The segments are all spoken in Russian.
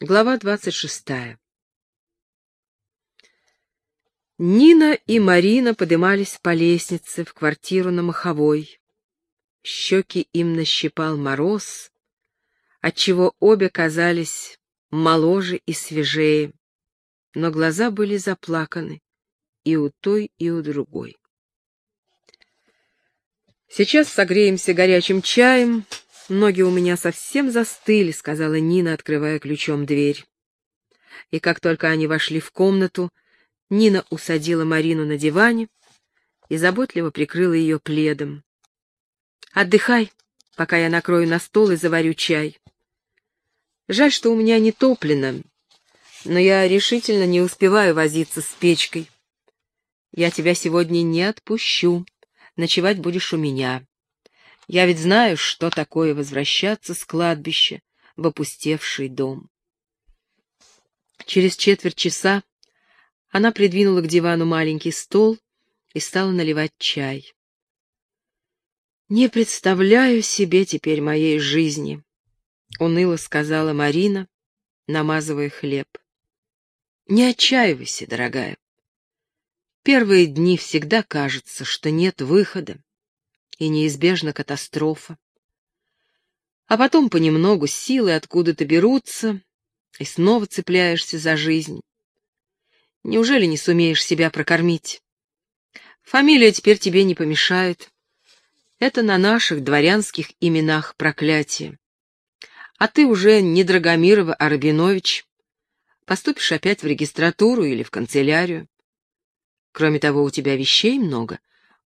Глава двадцать шестая. Нина и Марина подымались по лестнице в квартиру на Маховой. Щеки им нащипал мороз, отчего обе казались моложе и свежее, но глаза были заплаканы и у той, и у другой. «Сейчас согреемся горячим чаем, Ноги у меня совсем застыли, — сказала Нина, открывая ключом дверь. И как только они вошли в комнату, Нина усадила Марину на диване и заботливо прикрыла ее пледом. «Отдыхай, пока я накрою на стол и заварю чай. Жаль, что у меня не топлено, но я решительно не успеваю возиться с печкой. Я тебя сегодня не отпущу, ночевать будешь у меня. Я ведь знаю, что такое возвращаться с кладбища в опустевший дом. Через четверть часа она придвинула к дивану маленький стол и стала наливать чай. «Не представляю себе теперь моей жизни», — уныло сказала Марина, намазывая хлеб. «Не отчаивайся, дорогая. Первые дни всегда кажется, что нет выхода, и неизбежна катастрофа. А потом понемногу силы откуда-то берутся, и снова цепляешься за жизнь. Неужели не сумеешь себя прокормить? Фамилия теперь тебе не помешает. Это на наших дворянских именах проклятие. А ты уже не Драгомирова, а Рабинович. Поступишь опять в регистратуру или в канцелярию. Кроме того, у тебя вещей много.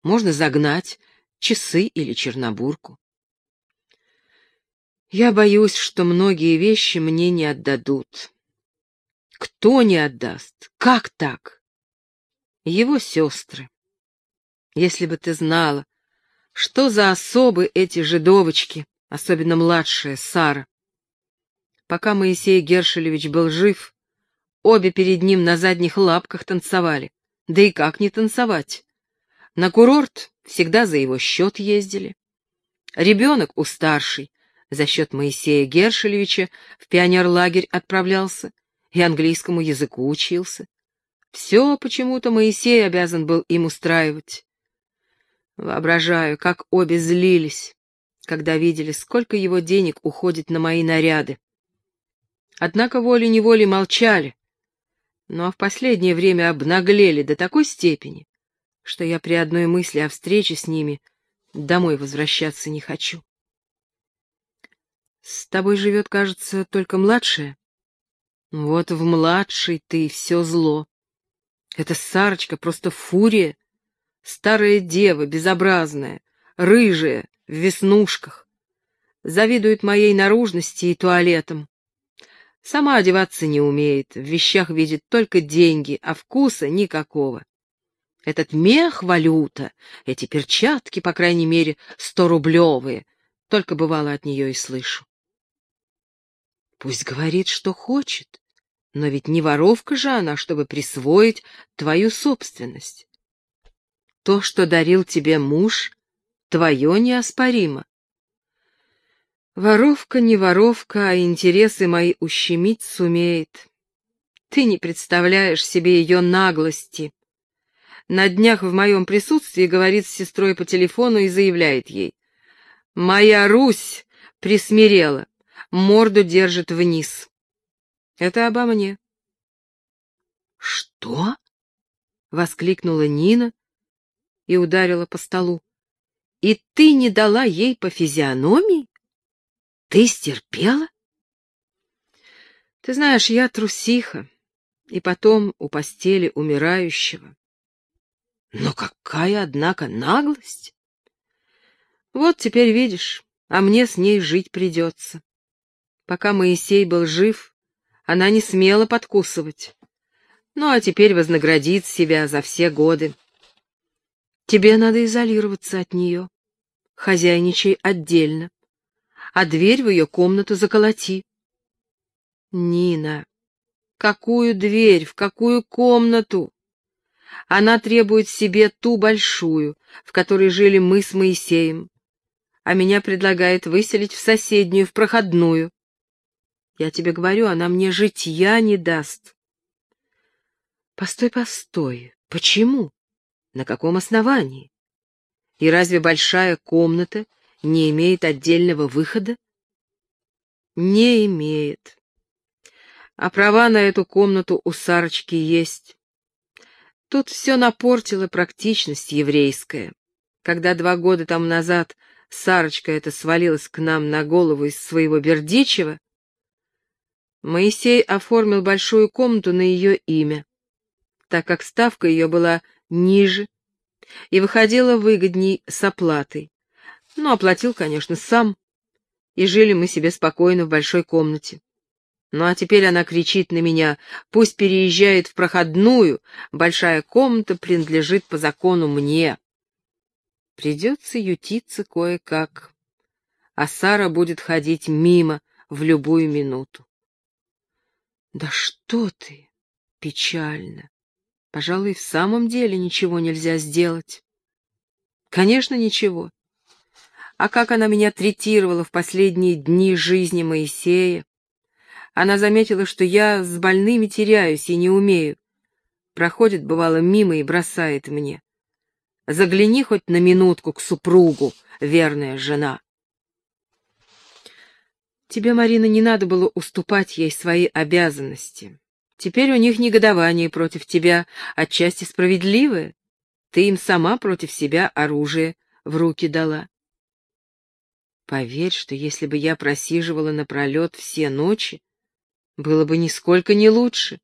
Можно загнать, часы или чернобурку. Я боюсь, что многие вещи мне не отдадут. Кто не отдаст? Как так? Его сестры. Если бы ты знала, что за особы эти жидовочки, особенно младшая Сара. Пока Моисей Гершелевич был жив, обе перед ним на задних лапках танцевали. Да и как не танцевать? На курорт всегда за его счет ездили. Ребенок у старшей за счет Моисея Гершелевича в пионерлагерь отправлялся и английскому языку учился. Все почему-то Моисей обязан был им устраивать. Воображаю, как обе злились, когда видели, сколько его денег уходит на мои наряды. Однако волей-неволей молчали, но в последнее время обнаглели до такой степени, что я при одной мысли о встрече с ними домой возвращаться не хочу. С тобой живет, кажется, только младшая. Вот в младшей ты все зло. Эта Сарочка просто фурия. Старая дева, безобразная, рыжая, в веснушках. Завидует моей наружности и туалетам. Сама одеваться не умеет, в вещах видит только деньги, а вкуса никакого. Этот мех — валюта, эти перчатки, по крайней мере, сто-рублевые. Только бывало от нее и слышу. Пусть говорит, что хочет, но ведь не воровка же она, чтобы присвоить твою собственность. То, что дарил тебе муж, твое неоспоримо. Воровка не воровка, а интересы мои ущемить сумеет. Ты не представляешь себе ее наглости, на днях в моем присутствии говорит с сестрой по телефону и заявляет ей. «Моя Русь присмирела, морду держит вниз». Это обо мне. «Что?» — воскликнула Нина и ударила по столу. «И ты не дала ей по физиономии? Ты стерпела?» «Ты знаешь, я трусиха, и потом у постели умирающего. Но какая, однако, наглость! Вот теперь видишь, а мне с ней жить придется. Пока Моисей был жив, она не смела подкусывать. Ну, а теперь вознаградит себя за все годы. Тебе надо изолироваться от нее. Хозяйничай отдельно. А дверь в ее комнату заколоти. Нина, какую дверь, в какую комнату? Она требует себе ту большую, в которой жили мы с Моисеем, а меня предлагает выселить в соседнюю, в проходную. Я тебе говорю, она мне житья не даст. Постой, постой. Почему? На каком основании? И разве большая комната не имеет отдельного выхода? Не имеет. А права на эту комнату у Сарочки есть. Тут все напортила практичность еврейская. Когда два года тому назад Сарочка эта свалилась к нам на голову из своего Бердичева, Моисей оформил большую комнату на ее имя, так как ставка ее была ниже и выходила выгодней с оплатой. Но оплатил, конечно, сам, и жили мы себе спокойно в большой комнате. Ну а теперь она кричит на меня, пусть переезжает в проходную, большая комната принадлежит по закону мне. Придется ютиться кое-как, а Сара будет ходить мимо в любую минуту. Да что ты! Печально. Пожалуй, в самом деле ничего нельзя сделать. Конечно, ничего. А как она меня третировала в последние дни жизни Моисея? Она заметила, что я с больными теряюсь и не умею. Проходит, бывало, мимо и бросает мне. Загляни хоть на минутку к супругу, верная жена. Тебе, Марина, не надо было уступать ей свои обязанности. Теперь у них негодование против тебя, отчасти справедливое. Ты им сама против себя оружие в руки дала. Поверь, что если бы я просиживала напролет все ночи, было бы нисколько не лучше.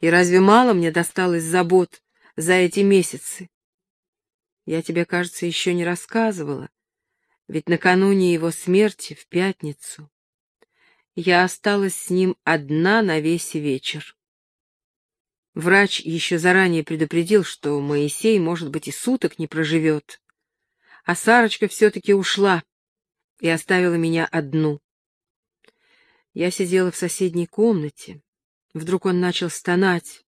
И разве мало мне досталось забот за эти месяцы? Я тебе, кажется, еще не рассказывала, ведь накануне его смерти, в пятницу, я осталась с ним одна на весь вечер. Врач еще заранее предупредил, что Моисей, может быть, и суток не проживет. А Сарочка все-таки ушла и оставила меня одну. Я сидела в соседней комнате. Вдруг он начал стонать.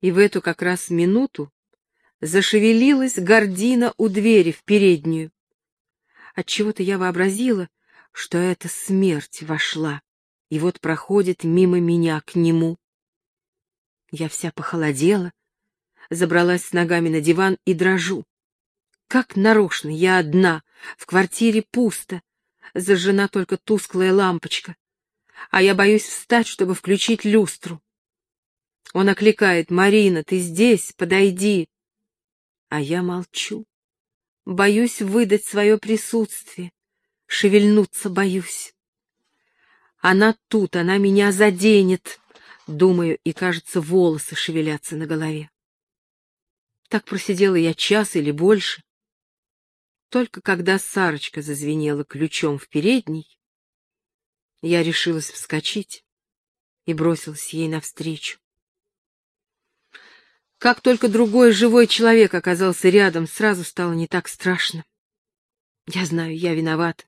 И в эту как раз минуту зашевелилась гордина у двери в переднюю. Отчего-то я вообразила, что эта смерть вошла, и вот проходит мимо меня к нему. Я вся похолодела, забралась с ногами на диван и дрожу. Как нарочно, я одна, в квартире пусто, зажжена только тусклая лампочка а я боюсь встать, чтобы включить люстру. Он окликает, «Марина, ты здесь? Подойди!» А я молчу. Боюсь выдать свое присутствие. Шевельнуться боюсь. Она тут, она меня заденет, думаю, и, кажется, волосы шевелятся на голове. Так просидела я час или больше. Только когда Сарочка зазвенела ключом в передней, я решилась вскочить и бросилась ей навстречу. Как только другой живой человек оказался рядом, сразу стало не так страшно. Я знаю, я виновата,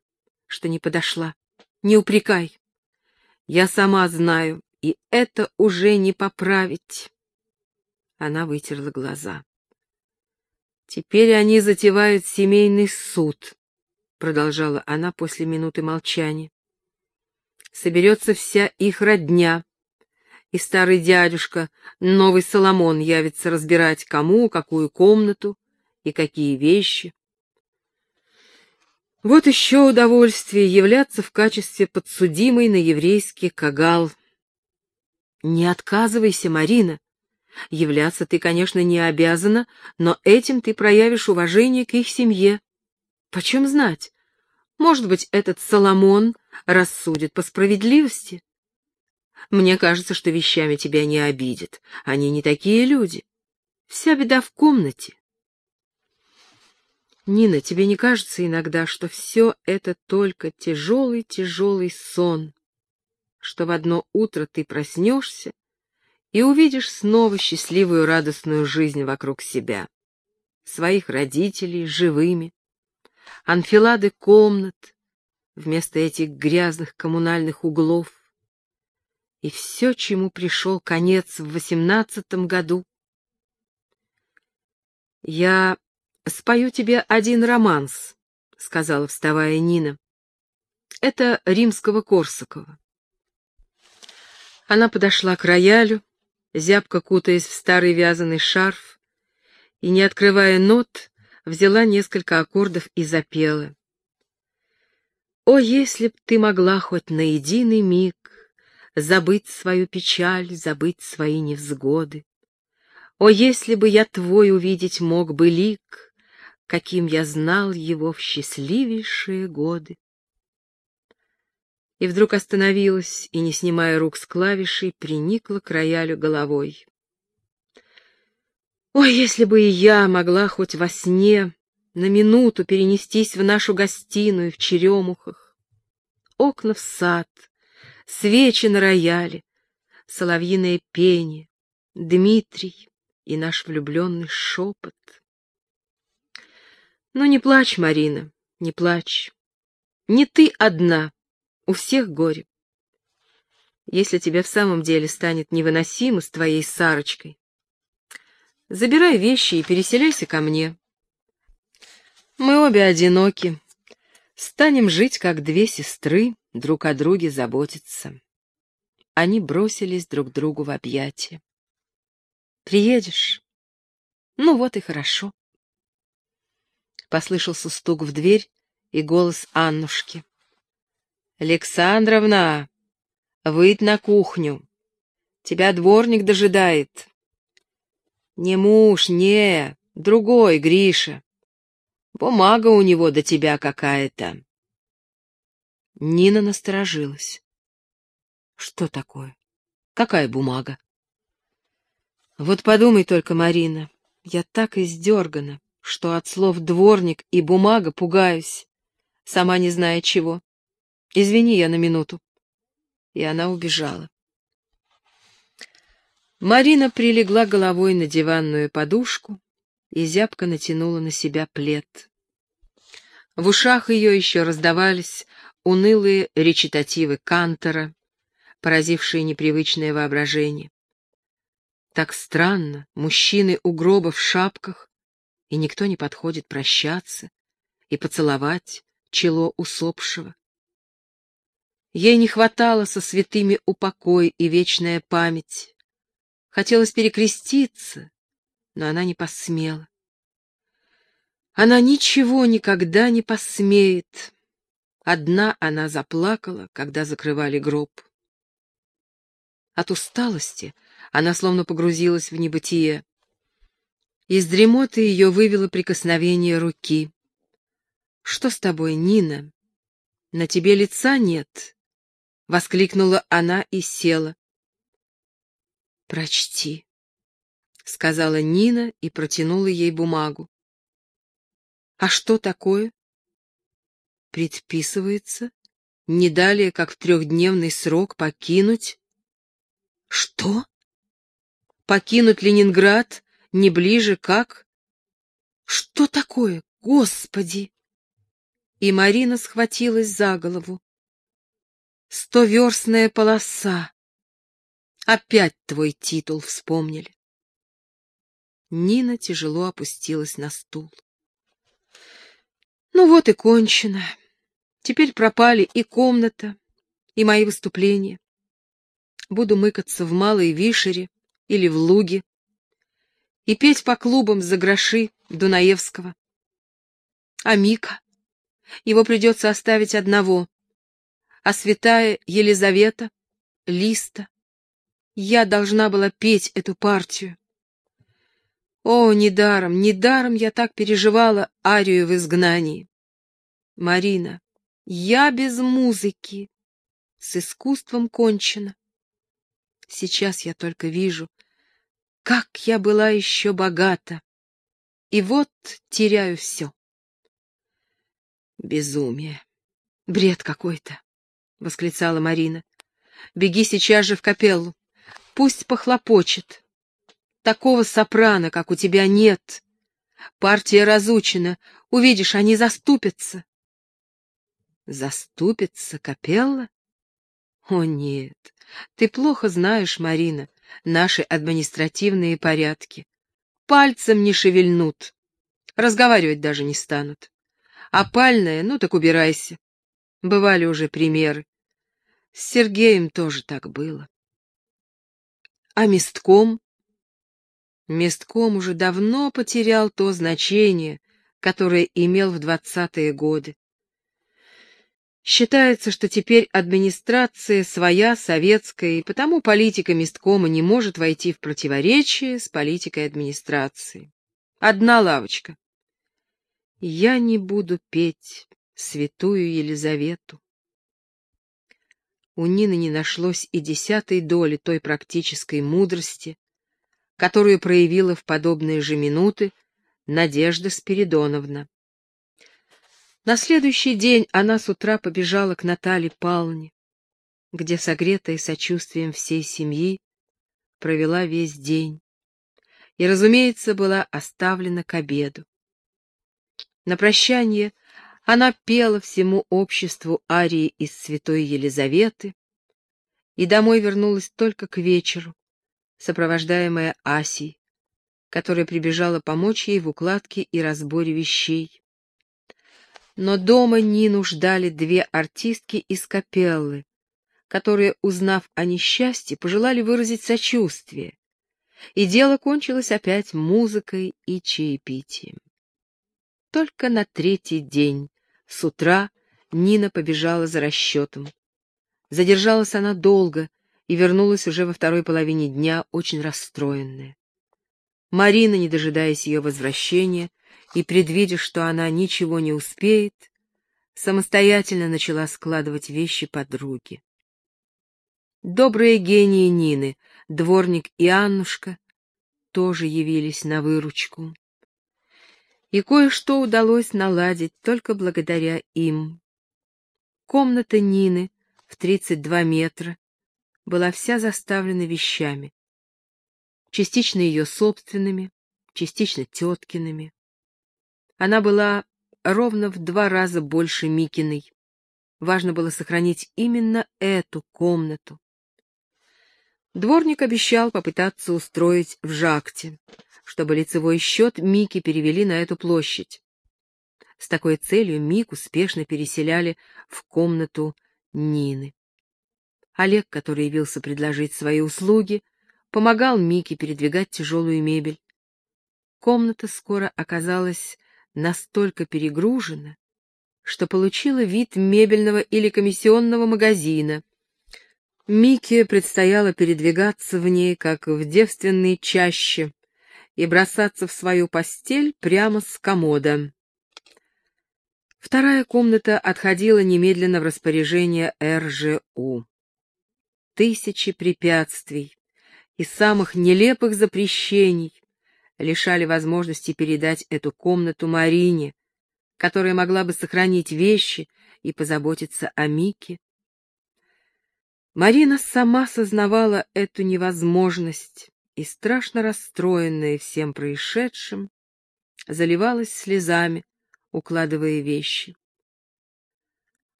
что не подошла. Не упрекай. Я сама знаю, и это уже не поправить. Она вытерла глаза. Теперь они затевают семейный суд, продолжала она после минуты молчания соберется вся их родня, и старый дядюшка, новый Соломон, явится разбирать, кому, какую комнату и какие вещи. Вот еще удовольствие являться в качестве подсудимой на еврейский кагал. Не отказывайся, Марина. Являться ты, конечно, не обязана, но этим ты проявишь уважение к их семье. Почем знать? Может быть, этот Соломон рассудит по справедливости. Мне кажется, что вещами тебя не обидят. Они не такие люди. Вся беда в комнате. Нина, тебе не кажется иногда, что все это только тяжелый-тяжелый сон, что в одно утро ты проснешься и увидишь снова счастливую радостную жизнь вокруг себя, своих родителей живыми, анфилады комнат, вместо этих грязных коммунальных углов. И все, чему пришел конец в восемнадцатом году. «Я спою тебе один романс», — сказала, вставая Нина. Это римского Корсакова. Она подошла к роялю, зябко кутаясь в старый вязаный шарф, и, не открывая нот, взяла несколько аккордов и запела. «О, если б ты могла хоть на единый миг забыть свою печаль, забыть свои невзгоды! О, если бы я твой увидеть мог бы лик, каким я знал его в счастливейшие годы!» И вдруг остановилась и, не снимая рук с клавишей, приникла к роялю головой. Ой, если бы и я могла хоть во сне на минуту перенестись в нашу гостиную в Черемухах. Окна в сад, свечи на рояле, соловьиное пение, Дмитрий и наш влюбленный шепот. Ну не плачь, Марина, не плачь. Не ты одна, у всех горе. Если тебе в самом деле станет невыносимо с твоей Сарочкой, Забирай вещи и переселяйся ко мне. Мы обе одиноки. Станем жить, как две сестры, друг о друге заботиться. Они бросились друг другу в объятия. Приедешь? Ну вот и хорошо. Послышался стук в дверь и голос Аннушки. «Александровна, выйдь на кухню. Тебя дворник дожидает». Не муж, не, другой, Гриша. Бумага у него до тебя какая-то. Нина насторожилась. Что такое? Какая бумага? Вот подумай только, Марина, я так издергана, что от слов «дворник» и «бумага» пугаюсь, сама не зная чего. Извини я на минуту. И она убежала. Марина прилегла головой на диванную подушку и зябко натянула на себя плед. В ушах ее еще раздавались унылые речитативы Кантора, поразившие непривычное воображение. Так странно, мужчины у гроба в шапках, и никто не подходит прощаться и поцеловать чело усопшего. Ей не хватало со святыми упокой и вечная память, Хотелось перекреститься, но она не посмела. Она ничего никогда не посмеет. Одна она заплакала, когда закрывали гроб. От усталости она словно погрузилась в небытие. Из дремоты ее вывело прикосновение руки. «Что с тобой, Нина? На тебе лица нет?» — воскликнула она и села. «Прочти», — сказала Нина и протянула ей бумагу. «А что такое?» «Предписывается не далее, как в трехдневный срок покинуть...» «Что?» «Покинуть Ленинград не ближе, как...» «Что такое, Господи?» И Марина схватилась за голову. «Стоверстная полоса!» Опять твой титул вспомнили. Нина тяжело опустилась на стул. Ну вот и кончено. Теперь пропали и комната, и мои выступления. Буду мыкаться в Малой Вишере или в Луге и петь по клубам за гроши Дунаевского. А Мика? Его придется оставить одного. А святая Елизавета, Листа, я должна была петь эту партию. О, недаром, недаром я так переживала арию в изгнании. Марина, я без музыки, с искусством кончено. Сейчас я только вижу, как я была еще богата, и вот теряю все. Безумие, бред какой-то, — восклицала Марина. Беги сейчас же в капеллу. Пусть похлопочет. Такого сопрано, как у тебя, нет. Партия разучена. Увидишь, они заступятся. Заступится Капелла? О, нет. Ты плохо знаешь, Марина, наши административные порядки. Пальцем не шевельнут. Разговаривать даже не станут. А пальная, ну так убирайся. Бывали уже примеры. С Сергеем тоже так было. А местком? Местком уже давно потерял то значение, которое имел в двадцатые годы. Считается, что теперь администрация своя, советская, и потому политика месткома не может войти в противоречие с политикой администрации. Одна лавочка. Я не буду петь святую Елизавету. У Нины не нашлось и десятой доли той практической мудрости, которую проявила в подобные же минуты Надежда Спиридоновна. На следующий день она с утра побежала к Наталье Павловне, где, согретая сочувствием всей семьи, провела весь день и, разумеется, была оставлена к обеду. На прощание она пела всему обществу арии из святой Елизаветы и домой вернулась только к вечеру, сопровождаемая Асей, которая прибежала помочь ей в укладке и разборе вещей. Но дома Нину ждали две артистки из капеллы, которые, узнав о несчастье, пожелали выразить сочувствие, и дело кончилось опять музыкой и чаепитием. Только на третий день, с утра, Нина побежала за расчетом. Задержалась она долго и вернулась уже во второй половине дня очень расстроенная. Марина, не дожидаясь ее возвращения, и, предвидя, что она ничего не успеет, самостоятельно начала складывать вещи подруги. Добрые гении Нины, дворник и Аннушка, тоже явились на выручку. И кое-что удалось наладить только благодаря им. Комната Нины в 32 метра была вся заставлена вещами, частично ее собственными, частично теткиными. Она была ровно в два раза больше Микиной. Важно было сохранить именно эту комнату. Дворник обещал попытаться устроить в Жакте, чтобы лицевой счет Мики перевели на эту площадь. С такой целью Мику спешно переселяли в комнату Нины. Олег, который явился предложить свои услуги, помогал Мике передвигать тяжелую мебель. Комната скоро оказалась настолько перегружена, что получила вид мебельного или комиссионного магазина. Мике предстояло передвигаться в ней, как в девственной чаще, и бросаться в свою постель прямо с комода. Вторая комната отходила немедленно в распоряжение РЖУ. Тысячи препятствий и самых нелепых запрещений лишали возможности передать эту комнату Марине, которая могла бы сохранить вещи и позаботиться о Мике. Марина сама сознавала эту невозможность и, страшно расстроенная всем происшедшим, заливалась слезами, укладывая вещи.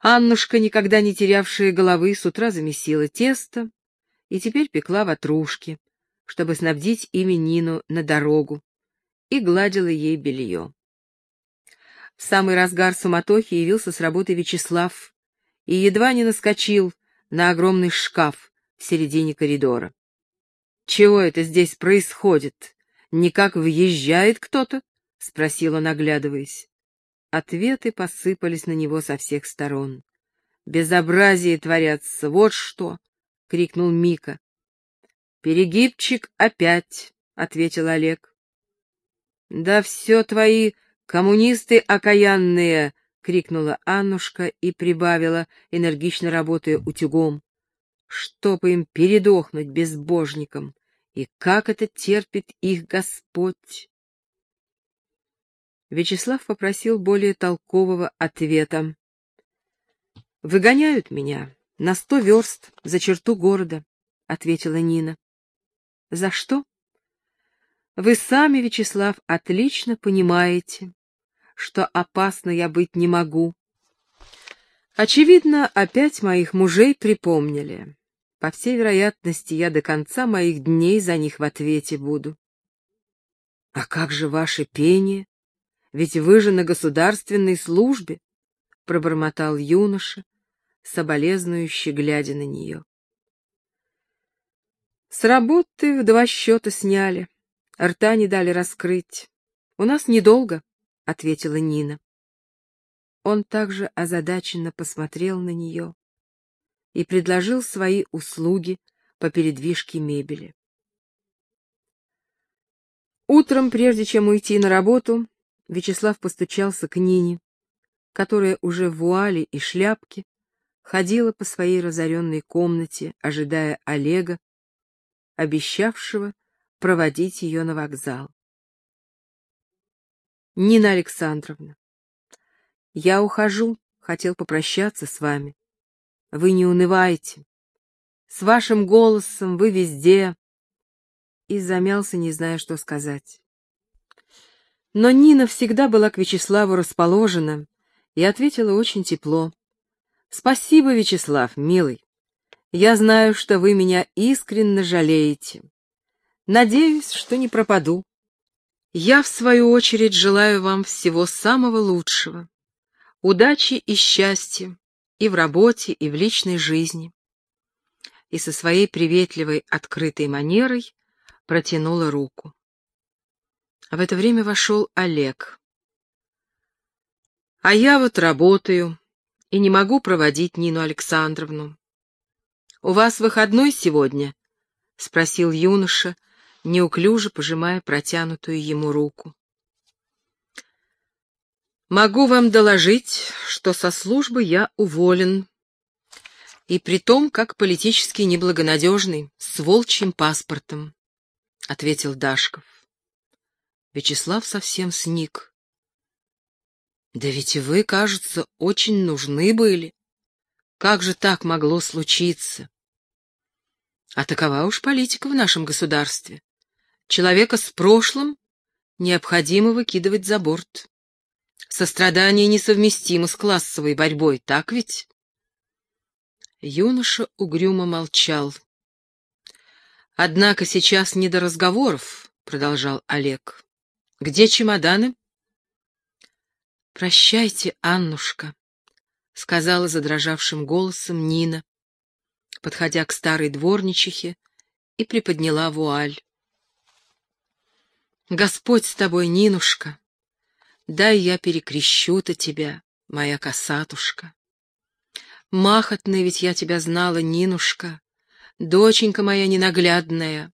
Аннушка, никогда не терявшая головы, с утра замесила тесто и теперь пекла ватрушки, чтобы снабдить ими Нину на дорогу, и гладила ей белье. В самый разгар суматохи явился с работы Вячеслав и едва не наскочил на огромный шкаф в середине коридора. «Чего это здесь происходит? Никак въезжает кто-то?» — спросил он, оглядываясь. Ответы посыпались на него со всех сторон. «Безобразие творятся, вот что!» — крикнул Мика. «Перегибчик опять», — ответил Олег. «Да все твои коммунисты окаянные!» — крикнула Аннушка и прибавила, энергично работая утюгом. «Чтоб им передохнуть безбожникам! И как это терпит их Господь!» Вячеслав попросил более толкового ответа. «Выгоняют меня на сто верст за черту города», — ответила Нина. За что? Вы сами, Вячеслав, отлично понимаете, что опасно я быть не могу. Очевидно, опять моих мужей припомнили. По всей вероятности, я до конца моих дней за них в ответе буду. А как же ваше пение? Ведь вы же на государственной службе. пробормотал юноша, соболезнующе глядя на нее. С работы в два счета сняли, рта не дали раскрыть. У нас недолго, — ответила Нина. Он также озадаченно посмотрел на нее и предложил свои услуги по передвижке мебели. Утром, прежде чем уйти на работу, Вячеслав постучался к Нине, которая уже в вуале и шляпке ходила по своей разоренной комнате, ожидая Олега, обещавшего проводить ее на вокзал. Нина Александровна, я ухожу, хотел попрощаться с вами. Вы не унывайте. С вашим голосом вы везде. И замялся, не зная, что сказать. Но Нина всегда была к Вячеславу расположена и ответила очень тепло. «Спасибо, Вячеслав, милый. Я знаю, что вы меня искренне жалеете. Надеюсь, что не пропаду. Я, в свою очередь, желаю вам всего самого лучшего. Удачи и счастья и в работе, и в личной жизни. И со своей приветливой, открытой манерой протянула руку. А в это время вошел Олег. А я вот работаю и не могу проводить Нину Александровну. «У вас выходной сегодня?» — спросил юноша, неуклюже пожимая протянутую ему руку. «Могу вам доложить, что со службы я уволен, и при том как политически неблагонадежный, с волчьим паспортом», — ответил Дашков. Вячеслав совсем сник. «Да ведь вы, кажется, очень нужны были. Как же так могло случиться?» А такова уж политика в нашем государстве. Человека с прошлым необходимо выкидывать за борт. Сострадание несовместимо с классовой борьбой, так ведь? Юноша угрюмо молчал. «Однако сейчас не до разговоров», — продолжал Олег. Где чемоданы? Прощайте, Аннушка, сказала задрожавшим голосом Нина, подходя к старой дворничихе и приподняла вуаль. Господь с тобой, Нинушка. Дай я перекрещу-то тебя, моя косатушка. Махотная ведь я тебя знала, Нинушка, доченька моя ненаглядная.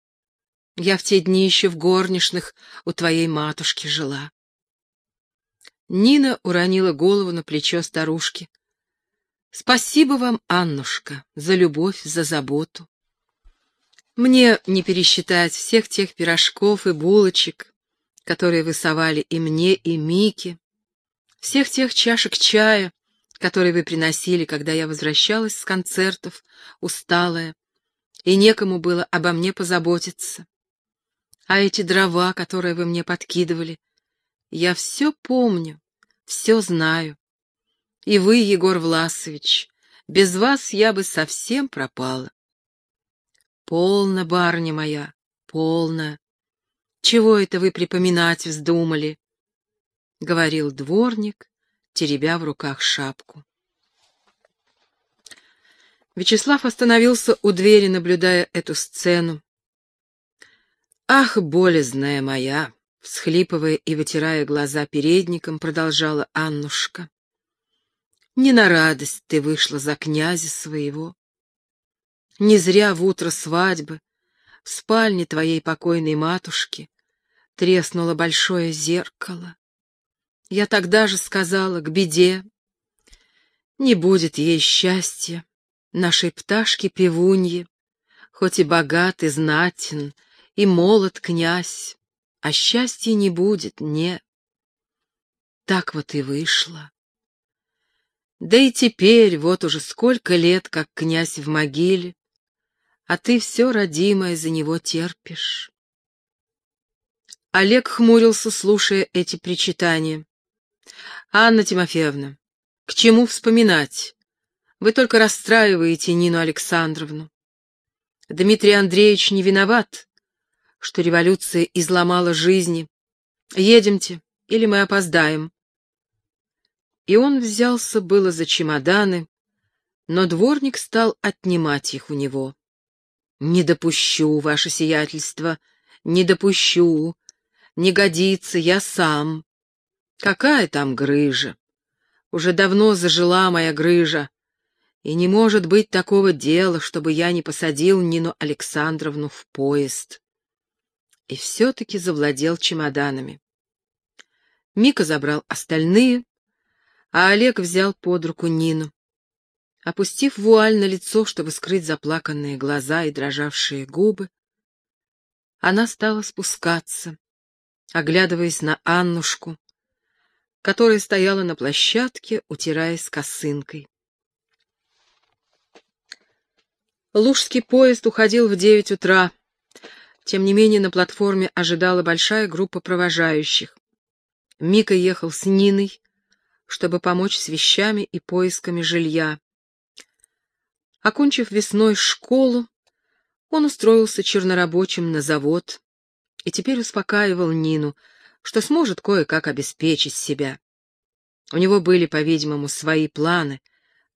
Я в те дни еще в горничных у твоей матушки жила. Нина уронила голову на плечо старушки. Спасибо вам, Аннушка, за любовь, за заботу. Мне не пересчитать всех тех пирожков и булочек, которые вы совали и мне, и Мике, всех тех чашек чая, которые вы приносили, когда я возвращалась с концертов, усталая, и некому было обо мне позаботиться. А эти дрова, которые вы мне подкидывали, я все помню, все знаю. И вы, Егор Власович, без вас я бы совсем пропала. Полно, барня моя, полно. Чего это вы припоминать вздумали? — говорил дворник, теребя в руках шапку. Вячеслав остановился у двери, наблюдая эту сцену. «Ах, болезная моя!» — всхлипывая и вытирая глаза передником, продолжала Аннушка. «Не на радость ты вышла за князя своего. Не зря в утро свадьбы в спальне твоей покойной матушки треснуло большое зеркало. Я тогда же сказала, к беде, не будет ей счастья, нашей пташки-певуньи, хоть и богат и знатен, — и молод князь, а счастья не будет, не. Так вот и вышло. Да и теперь, вот уже сколько лет, как князь в могиле, а ты все, родимое, за него терпишь. Олег хмурился, слушая эти причитания. «Анна Тимофеевна, к чему вспоминать? Вы только расстраиваете Нину Александровну. Дмитрий Андреевич не виноват, что революция изломала жизни. Едемте, или мы опоздаем. И он взялся было за чемоданы, но дворник стал отнимать их у него. «Не допущу, ваше сиятельство, не допущу. Не годится, я сам. Какая там грыжа? Уже давно зажила моя грыжа. И не может быть такого дела, чтобы я не посадил Нину Александровну в поезд. И все-таки завладел чемоданами. Мика забрал остальные, а Олег взял под руку Нину. Опустив вуаль на лицо, чтобы скрыть заплаканные глаза и дрожавшие губы, она стала спускаться, оглядываясь на Аннушку, которая стояла на площадке, утираясь косынкой. Лужский поезд уходил в девять утра. Тем не менее, на платформе ожидала большая группа провожающих. Мика ехал с Ниной, чтобы помочь с вещами и поисками жилья. Окончив весной школу, он устроился чернорабочим на завод и теперь успокаивал Нину, что сможет кое-как обеспечить себя. У него были, по-видимому, свои планы,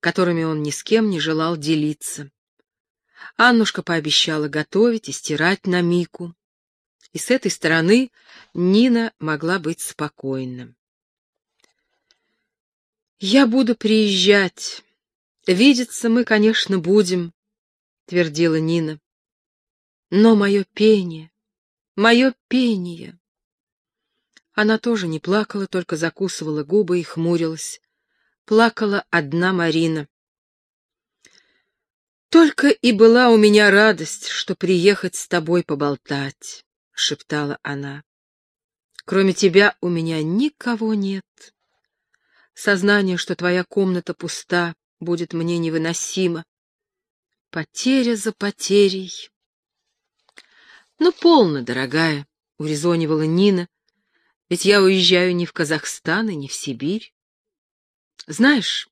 которыми он ни с кем не желал делиться. Аннушка пообещала готовить и стирать на Мику. И с этой стороны Нина могла быть спокойна. «Я буду приезжать. Видеться мы, конечно, будем», — твердила Нина. «Но мое пение, мое пение...» Она тоже не плакала, только закусывала губы и хмурилась. Плакала одна Марина. «Только и была у меня радость, что приехать с тобой поболтать», — шептала она. «Кроме тебя у меня никого нет. Сознание, что твоя комната пуста, будет мне невыносимо. Потеря за потерей». «Ну, полно, дорогая», — урезонивала Нина, «ведь я уезжаю не в Казахстан и не в Сибирь. Знаешь,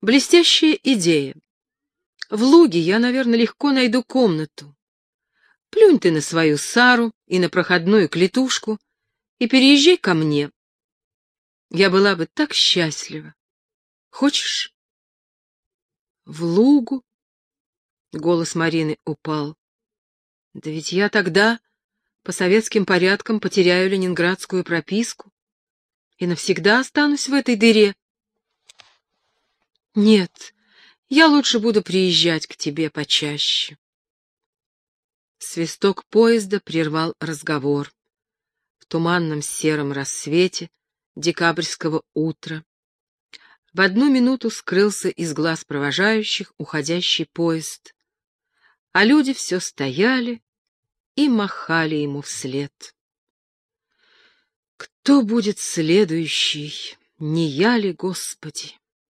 блестящая идея. В Луге я, наверное, легко найду комнату. Плюнь ты на свою Сару и на проходную клетушку и переезжай ко мне. Я была бы так счастлива. Хочешь? В Лугу? Голос Марины упал. Да ведь я тогда по советским порядкам потеряю ленинградскую прописку и навсегда останусь в этой дыре. Нет, я лучше буду приезжать к тебе почаще. Свисток поезда прервал разговор. В туманном сером рассвете декабрьского утра в одну минуту скрылся из глаз провожающих уходящий поезд, а люди все стояли и махали ему вслед. Кто будет следующий, не я ли, Господи?